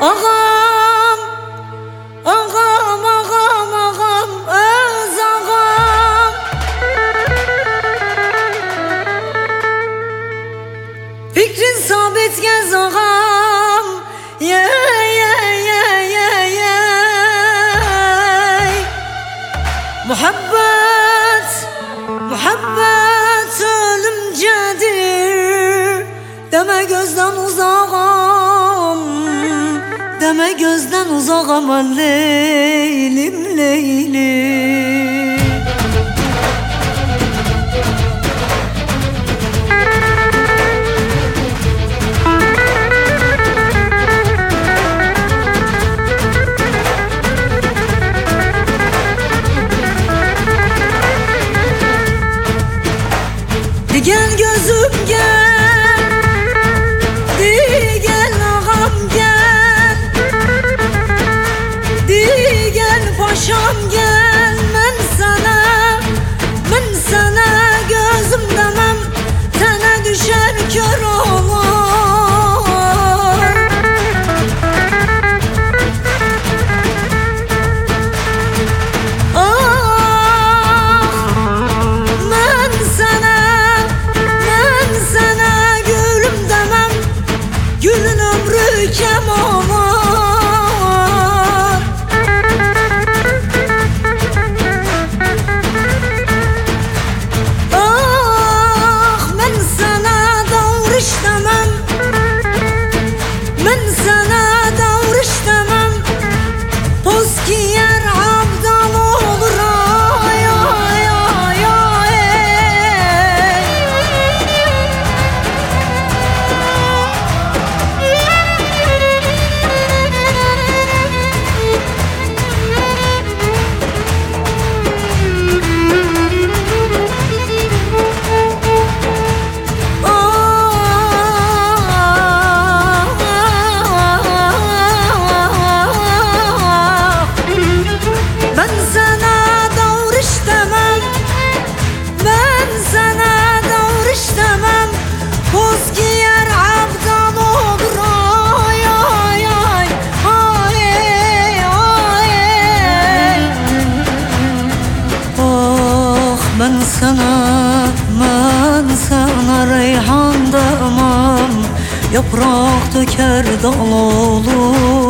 Ağam Ağam ağam ağam öz ağam. Fikrin sabit gez ağam. Ye ye ye ye ye. Muhabbet Muhabbet ölümcedir Deme gözden uzağım gözden uzağım Leylim leylim Son gün Aman sana, aman sana reyhan damam Yaprak döker dal olur.